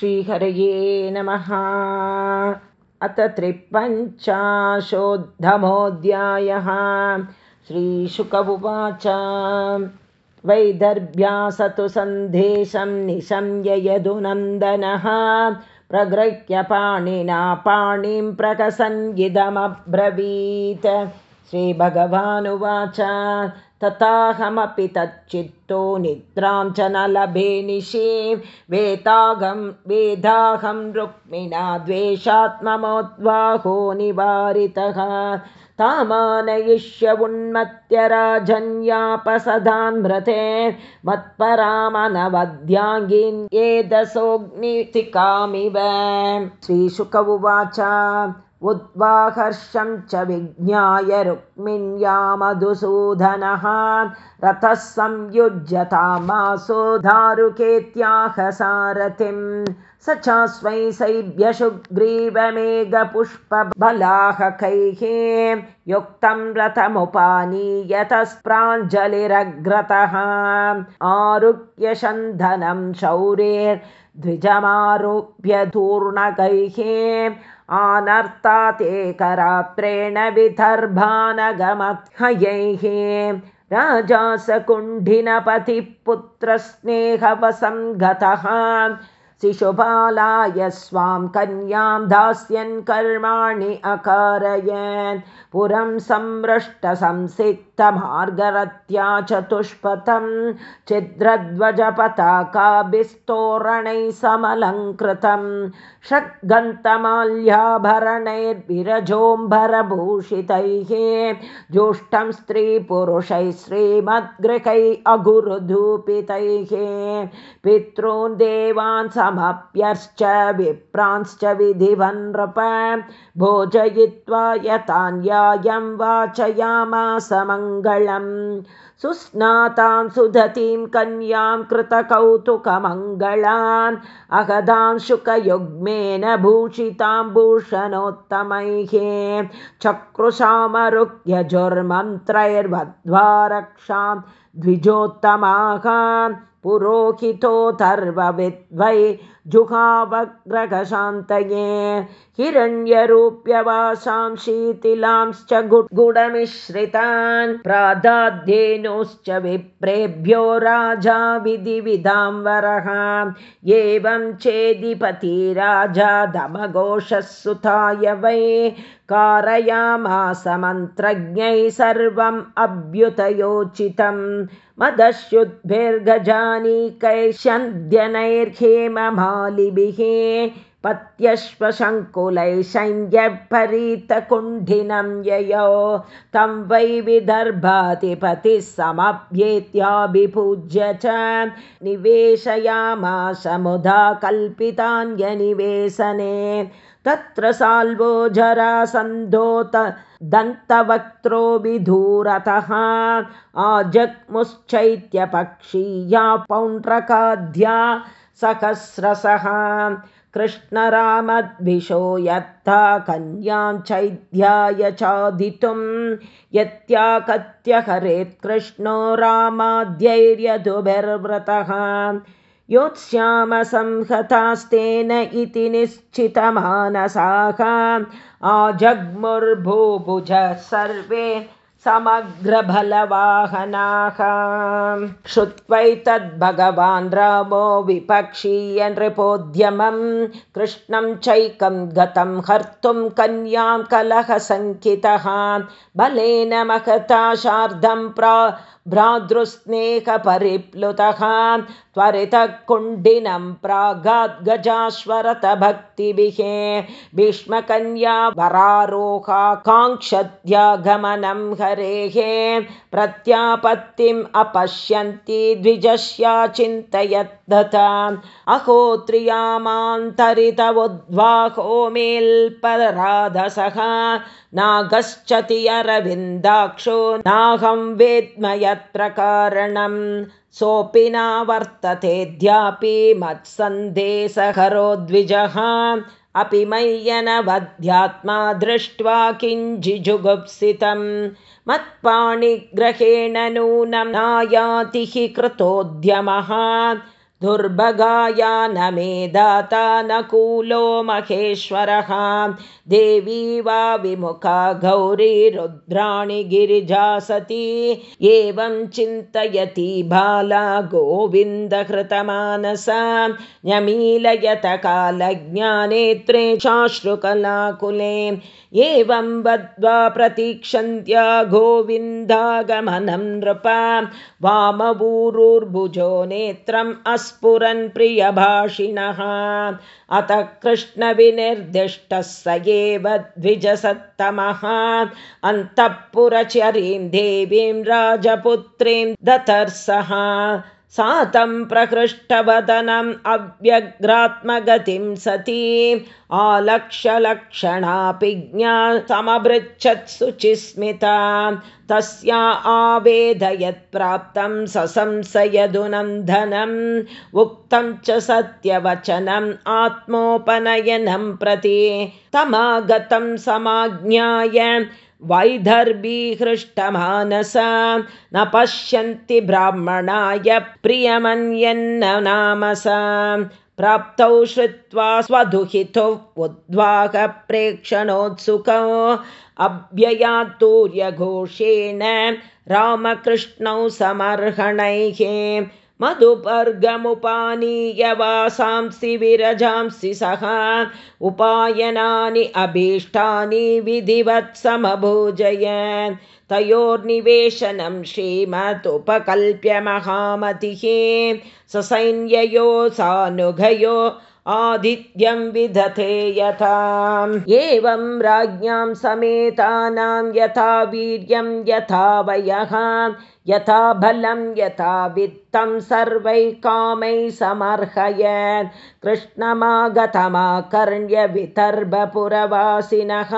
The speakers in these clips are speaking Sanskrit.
श्रीहरये नमः। अथ त्रिपञ्चाशोद्धमोऽध्यायः। श्रीशुक उवाच। वैदर्भ्यासतु सन्देशं निशम्य यदुनन्दनः प्रगृह्य पाणिना पाणिं प्रकसन्गिदमब्रवीत् श्रीभगवानुवाच तथाहमपि तच्चित्तो निद्रां च न लभे निशे वेतागं वेदाहं रुक्मिणा द्वेषात्ममोद्वाहो निवारितः। तामानयिष्य उन्मत्य राजन्यापसदान्मृते। मत्परामनवद्याङ्गीन् एदसोऽग्नितिकामिव श्रीशुक उवाच उद्वाहर्षं च विज्ञाय रुक्मिण्या मधुसूदनः रथः संयुज्यतामासो दारुकेत्याह सारथिं स चास्मै सैभ्यशुग्रीवमेघपुष्पबलाहकैः युक्तं रथमुपानीयतस्प्राञ्जलिरग्रतः आनर्तातेकरात्रेण विदर्भानगमत्हयैः राजासकुण्ठिनपतिः पुत्रस्नेहवसङ्गतः शिशुपालाय स्वां कन्यां दास्यन् कर्माणि अकारयन्। पुरं संमृष्टसंसिक्तमार्गरत्या चतुष्पथं छिद्रध्वजपताकाभिस्तोरणैः समलङ्कृतं। षड्गन्तमाल्याभरणैर्विरजोम्भरभूषितैः जुष्टं स्त्रीपुरुषैः श्रीमद्गृहैः अगुरुधूपितैः। पितॄन् देवान् समप्यश्च विप्रांश्च विधिवन्नृप भोजयित्वा यतान्यायं वाचयामासमङ्गलम् सुस्नातां सुधतीं कन्यां कृतकौतुकमङ्गलान् अहदां शुकयुग्मेन भूषितां भूषणोत्तमैः चक्रुषामरुह्यजुर्मन्त्रैर्वध्वा रक्षां द्विजोत्तमाः पुरोहितोऽथर्वविद्वै जुहावग्रगशान्तये हिरण्यरूप्यवासां शीतिलांश्च गुडमिश्रितान् प्रादाद्येनोश्च विप्रेभ्यो राजा विधिविधाम्बरः एवं चेदिपति राजा दमघोषः सुताय वै कारयामासमन्त्रज्ञैः सर्वम् अभ्युतयोचितं मदश्युद्भिर्गजानीकैश्यन्द्यनैर्हेममालिभिः पत्यश्वशङ्कुलैः सञ्जपरीतकुण्ठिनं ययौ। तं वै विदर्भातिपतिः समभ्येत्याभिपूज्य च निवेशयामाशमुधा कल्पितान्यनिवेशने तत्र साल्वो जरासन्धोत दन्तवक्त्रो विधूरतः आजग्मुश्चैत्यपक्षीया पौण्ड्रकाद्या सहस्रशः। कृष्णरामद्भिषो यत्था कन्यां चैध्याय चादितुं यत्याकत्य हरेत् कृष्णो रामाद्यैर्यधुभिर्व्रतः योत्स्यामसंहतास्तेन इति निश्चितमानसाः आजग्मुर्भूभुज सर्वे समग्रबलवाहनाः श्रुत्वैतद्भगवान् रामो विपक्षीय नृपोद्यमं कृष्णं चैकं गतं हर्तुं कन्यां कलहसङ्कितः। बलेन महता शार्धं प्रा भ्रातृस्नेहपरिप्लुतः त्वरितः कुण्डिनं प्रागाद्गजाश्वरतभक्तिभिः भीष्मकन्या वरारोहा काङ्क्षत्यागमनं हरेः प्रत्यापत्तिम् अपश्यन्ति द्विजस्या चिन्तयद्दता। अहोत्रियामान्तरितवुद्वाहो मेल्पराधसः नागश्चति अरविन्दाक्षो नाहं वेद्म यत्र कारणं सोऽपि न वर्ततेऽद्यापि मत्सन्देशहरो द्विजः अपि मय्यनवध्यात्मा दृष्ट्वा किञ्जिजुगुप्सितं। मत्पाणिग्रहेण नूनं नायाति हि कृतोद्यमः। दुर्भगाया न मे दाता न कूलो महेश्वरः देवी वा विमुखा गौरी रुद्राणि गिरिजा सती एवं चिन्तयति बाला गोविन्दकृतमानसा। न्यमीलयत कालज्ञानेत्रे चाश्रुकलाकुले एवं बद्ध्वा प्रतीक्षन्त्या गोविन्दागमनं नृपा। वामवूरुर्भुजो नेत्रम् अस्फुरन् प्रियभाषिणः। अथ कृष्णविनिर्दिष्टः स एव द्विजसत्तमः अन्तःपुरचरीं देवीं राजपुत्रीं दतर्सः सा तं प्रकृष्टवदनम् अव्यग्रात्मगतिं सती। आलक्ष्यलक्षणापि ज्ञा समभृच्छत् शुचिस्मिता। तस्या आवेदयत् प्राप्तं ससंशयदुनन्दनम् उक्तं च सत्यवचनम् आत्मोपनयनं प्रति। तमागतं समाज्ञाय वैदर्भीहृष्टमानसा न पश्यन्ति ब्राह्मणाय प्रियमन्यन्न नामसा। प्राप्तौ श्रुत्वा स्वदुहितो उद्वाहप्रेक्षणोत्सुकौ अव्ययात्तूर्यघोषेण रामकृष्णौ समर्हणैः मधुपर्गमुपानीय वासांसि विरजांसि सः उपायनानि अभीष्टानि विधिवत् समभोजय तयोर्निवेशनं श्रीमदुपकल्प्य महामतिः ससैन्ययो सानुघयो आदित्यं विधते यथा। एवं राज्ञां समेतानां यथा वीर्यं यथा वयः यथा बलं यथा वित्तं सर्वैः कामैः समर्हयत्। कृष्णमागतमाकर्ण्य विदर्भपुरवासिनः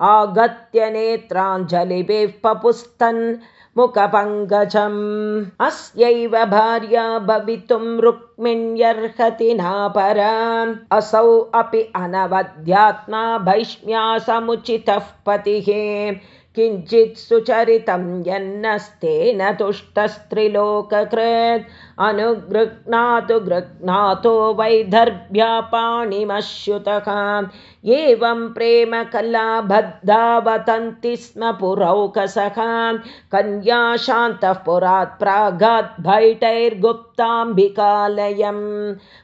आगत्य नेत्राञ्जलिभिः पपुस्तन् मुखपङ्कजम्। अस्यैव भार्या भवितुं रुक्मिण्यर्हति नापरा। असौ अपि अनवद्यात्मा भैष्म्या समुचितः पतिः किञ्चित् सुचरितं यन्नस्तेन तुष्टस्त्रिलोककृत्। अनुगृह्णातु गृह्णातो वैदर्भ्या पाणिमश्युतः एवं प्रेमकला बद्धावतन्ति स्म पुरौकसः। कन्या शान्तः पुरात् प्रागात् भैटैर्गुप्ताम्बिकालयं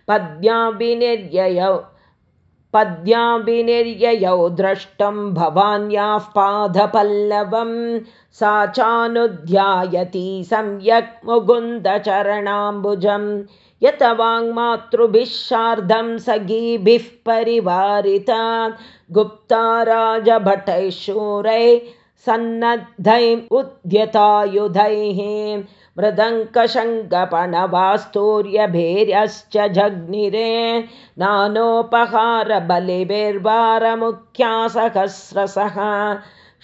पद्भ्यां विनिर्ययौ पद्याभिनिर्ययौ द्रष्टुं भवान्याः पादपल्लवं। सा चानुध्यायति सम्यक् मुकुन्दचरणाम्बुजं यत वाङ्मातृभिः सार्धं सगीभिः परिवारिता गुप्ता राजभटैः शूरैः सन्नद्धैम् उद्यतायुधैः मृदङ्कशङ्कपणवास्तूर्यभेर्यश्च जग्निरे नानोपहारबलिभिर्वारमुख्यासहस्रसः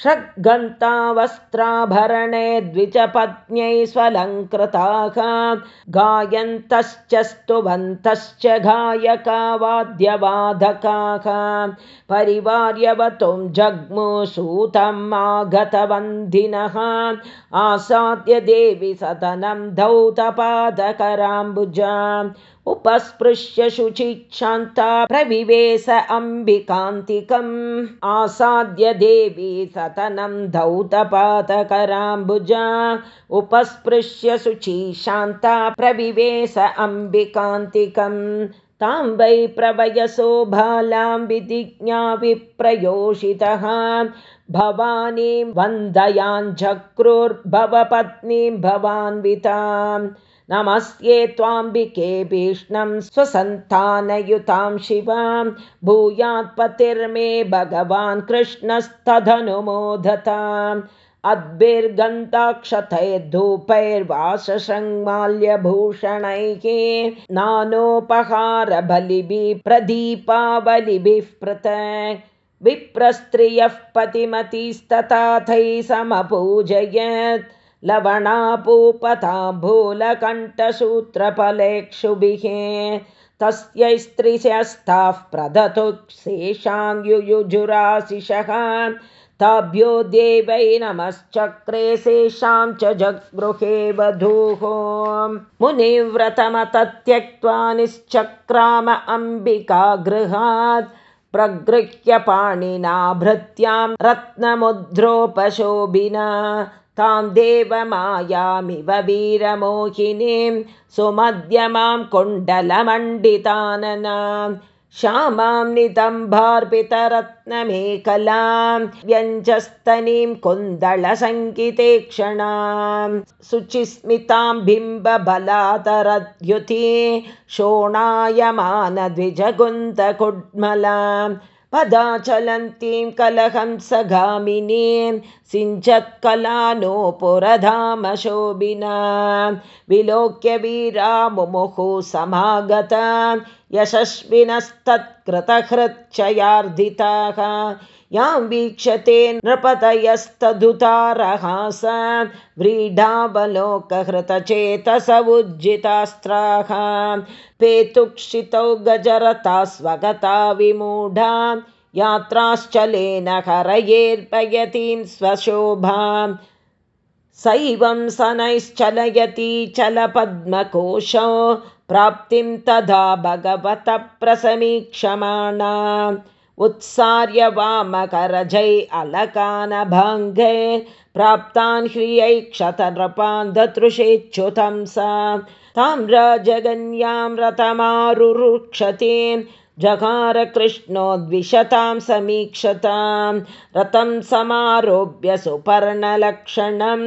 षड्गन्तावस्त्राभरणे द्विजपत्न्यै स्वलङ्कृताः गायन्तश्च स्तुवन्तश्च गायका वाद्यवादकाः परिवार्यवतुं जग्मुसूतम् आगतवन्दिनः आसाद्य देवि सदनं धौतपादकराम्बुजा। उपस्पृश्य शुचिक्षान्ता प्रविवेश अम्बिकान्तिकम् आसाद्य देवी सतनं धौतपातकराम्बुजा उपस्पृश्य शुचिशान्ता प्रविवेश अम्बिकान्तिकम् तां वै प्रवयसो बालां विधिज्ञा विप्रयोषितः। भवानीं वन्दयाञ्चक्रुर्भवपत्नीं भवान्विताम् नमस्ये त्वाम्बिके भीष्णं स्वसन्तानयुतां शिवां भूयात्पतिर्मे भगवान् कृष्णस्तदनुमोदताम्। अद्भिर्गन्ताक्षतैर्धूपैर्वासशृङ्माल्यभूषणैः नानोपहारबलिभिः प्रदीपावलिभिः पृथक् विप्रस्त्रियः पतिमतिस्तथाथैः समपूजयत् लवणापूपताम्बूलकण्ठसूत्रफलेक्षुभिः तस्यै स्त्रिशस्ताः प्रदतु युयुजुराशिषः ताभ्यो देवै नमश्चक्रे शेषां च जगृहे वधूः। मुनिव्रतमत त्यक्त्वा निश्चक्राम अम्बिका गृहात् प्रगृह्य पाणिना भृत्यां रत्नमुद्रोपशोभिना तां देवमायामिव वीरमोहिनीं सुमध्यमां कुण्डलमण्डिताननां श्यामां नितम्भार्पितरत्नमेकलां व्यञ्जस्तनीं कुन्दलसङ्किते क्षणां शुचिस्मितां बिम्बबलातरद्युति शोणायमानद्विजगुन्तकुड्मलां पदाचलन्तीं कलहंसगामिनीं सिञ्चत्कलानोपुरधामशोभिना विलोक्य वीरा मुमुहुः समागता यशस्विनस्तत्कृतहृच्चयार्धिताः यां वीक्षते नृपतयस्तदुतारहास व्रीडावलोकहृतचेतस उज्जितास्त्राः पेतुक्षितौ गजरता स्वगता विमूढा यात्राश्चलेन हरयेर्पयतीं स्वशोभां। सैवं सनैश्चलयति चलपद्मकोशौ प्राप्तिं तदा भगवतः प्रसमीक्षमाणा उत्सार्य वामकरजै अलकानभङ्गे प्राप्तान् ह्रियै क्षतनृपान् दतृषेच्युतं सा। तां राजगन्यां रथमारुरुक्षतीं जगारकृष्णोद्विषतां समीक्षतां रथं समारोप्य सुपर्णलक्षणं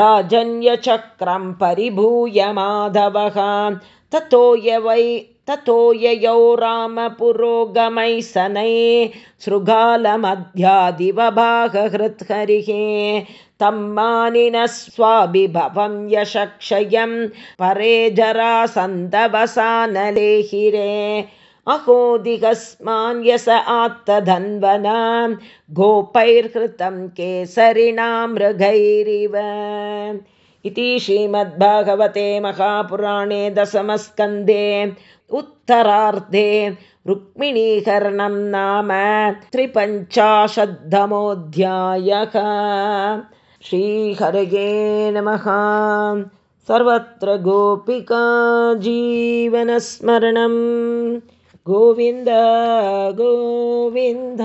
राजन्यचक्रं परिभूय माधवः ततो य वै ततो ययौ रामपुरोगमैः सनये शृगालमध्यादिवभागहृत्हरिः। तं मानिनः स्वाभिभवं यशक्षयं परे जरासन्दवसानलेहिरे। अहोदिगस्मान्यस आत्तधन्वनां गोपैर्हृतं केसरिणां मृगैरिव इति श्रीमद्भागवते महापुराणे दशमस्कन्धे उत्तरार्धे रुक्मिणीकरणं नाम त्रिपञ्चाशद्धमोऽध्यायः. श्रीहरये नमः. सर्वत्र गोपिका जीवनस्मरणं. गोविन्द गोविन्द.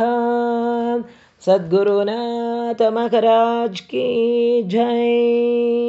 सद्गुरुनाथमहराज की जय